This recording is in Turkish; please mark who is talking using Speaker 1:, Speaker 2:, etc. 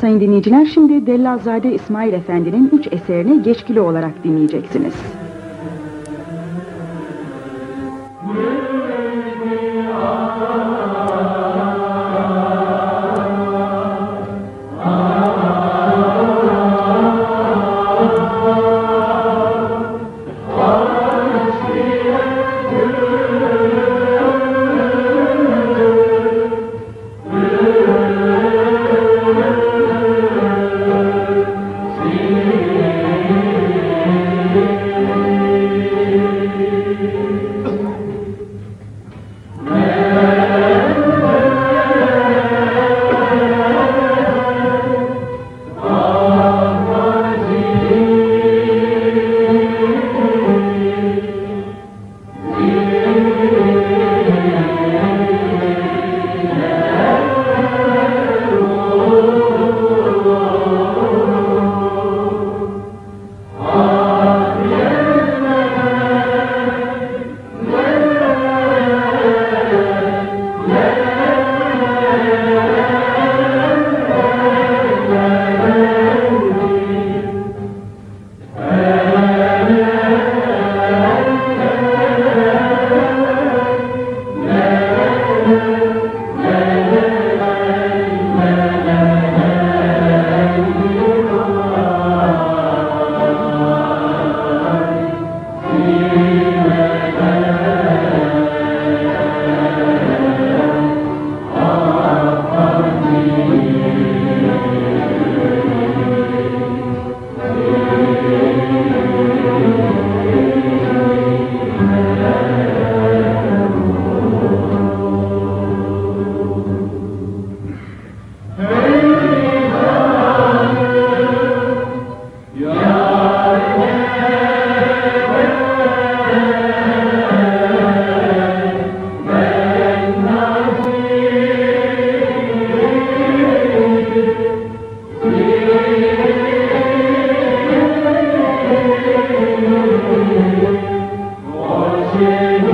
Speaker 1: Sayın dinleyiciler şimdi Dellazade İsmail Efendi'nin üç eserini geçkili olarak dinleyeceksiniz. Amen.